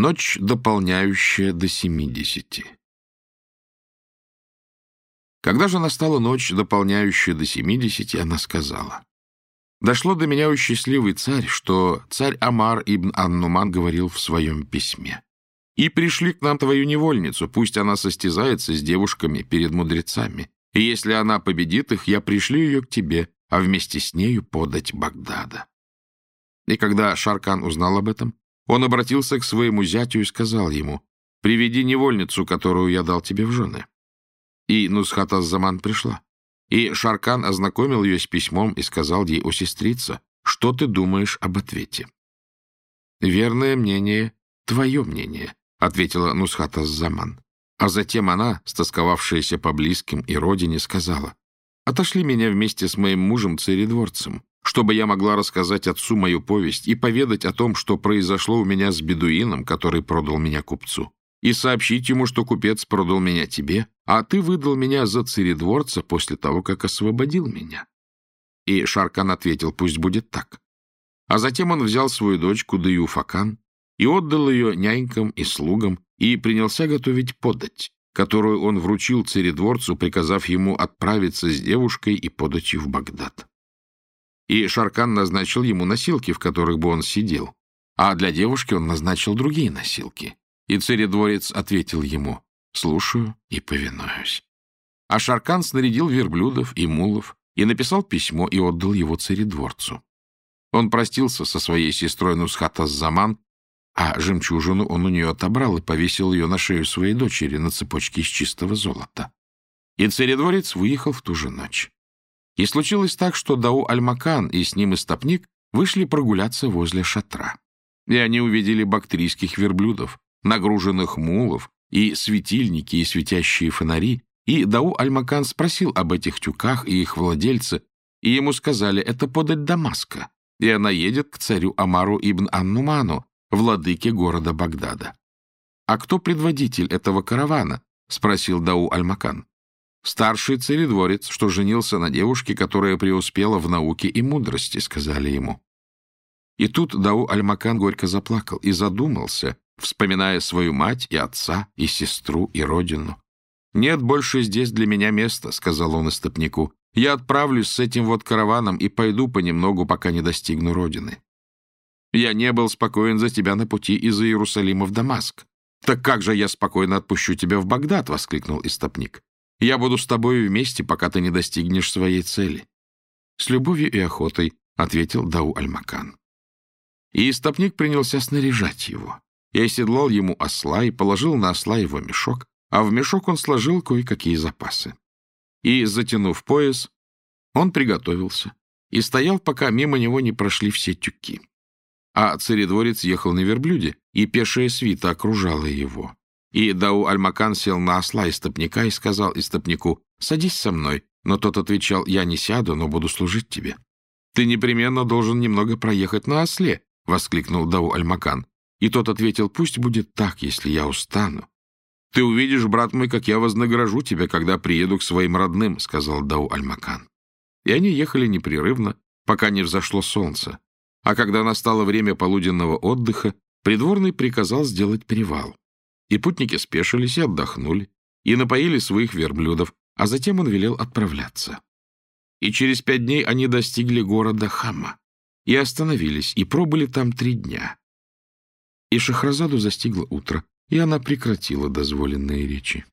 Ночь, дополняющая до семидесяти. Когда же настала ночь, дополняющая до семидесяти, она сказала. «Дошло до меня, у счастливый царь, что царь Амар ибн Аннуман говорил в своем письме. И пришли к нам твою невольницу, пусть она состязается с девушками перед мудрецами. И если она победит их, я пришлю ее к тебе, а вместе с нею подать Багдада». И когда Шаркан узнал об этом, он обратился к своему зятю и сказал ему, «Приведи невольницу, которую я дал тебе в жены». И Нусхат Заман пришла. И Шаркан ознакомил ее с письмом и сказал ей, «О, сестрица, что ты думаешь об ответе?» «Верное мнение — твое мнение», — ответила Нусхат Заман. А затем она, стосковавшаяся по близким и родине, сказала, «Отошли меня вместе с моим мужем-царедворцем, чтобы я могла рассказать отцу мою повесть и поведать о том, что произошло у меня с бедуином, который продал меня купцу, и сообщить ему, что купец продал меня тебе, а ты выдал меня за царедворца после того, как освободил меня». И Шаркан ответил, пусть будет так. А затем он взял свою дочку Даюфакан и отдал ее нянькам и слугам и принялся готовить подать, которую он вручил царедворцу, приказав ему отправиться с девушкой и подать в Багдад и Шаркан назначил ему носилки, в которых бы он сидел, а для девушки он назначил другие носилки. И царедворец ответил ему «Слушаю и повинуюсь». А Шаркан снарядил верблюдов и мулов и написал письмо и отдал его царедворцу. Он простился со своей сестрой Нусхата Заман, а жемчужину он у нее отобрал и повесил ее на шею своей дочери на цепочке из чистого золота. И царедворец выехал в ту же ночь. И случилось так, что Дау Альмакан и с ним истопник вышли прогуляться возле шатра. И они увидели бактрийских верблюдов, нагруженных мулов, и светильники, и светящие фонари, и Дау Альмакан спросил об этих тюках и их владельце, и ему сказали, это подать Дамаска, и она едет к царю Амару ибн Аннуману, владыке города Багдада. «А кто предводитель этого каравана?» — спросил Дау Альмакан. Старший царедворец, что женился на девушке, которая преуспела в науке и мудрости, сказали ему. И тут Дау Альмакан горько заплакал и задумался, вспоминая свою мать и отца, и сестру, и родину. «Нет больше здесь для меня места», — сказал он истопнику. «Я отправлюсь с этим вот караваном и пойду понемногу, пока не достигну родины. Я не был спокоен за тебя на пути из Иерусалима в Дамаск. Так как же я спокойно отпущу тебя в Багдад?» — воскликнул истопник. Я буду с тобой вместе, пока ты не достигнешь своей цели. — С любовью и охотой, — ответил Дау Альмакан. И истопник принялся снаряжать его. Я оседлал ему осла и положил на осла его мешок, а в мешок он сложил кое-какие запасы. И, затянув пояс, он приготовился и стоял, пока мимо него не прошли все тюки. А царедворец ехал на верблюде, и пешая свита окружала его. И Дау Альмакан сел на осла истопника и сказал истопнику, «Садись со мной». Но тот отвечал, «Я не сяду, но буду служить тебе». «Ты непременно должен немного проехать на осле», — воскликнул Дау Альмакан. И тот ответил, «Пусть будет так, если я устану». «Ты увидишь, брат мой, как я вознагражу тебя, когда приеду к своим родным», — сказал Дау Альмакан. И они ехали непрерывно, пока не взошло солнце. А когда настало время полуденного отдыха, придворный приказал сделать привал. И путники спешились и отдохнули, и напоили своих верблюдов, а затем он велел отправляться. И через пять дней они достигли города Хама, и остановились, и пробыли там три дня. И Шахразаду застигло утро, и она прекратила дозволенные речи.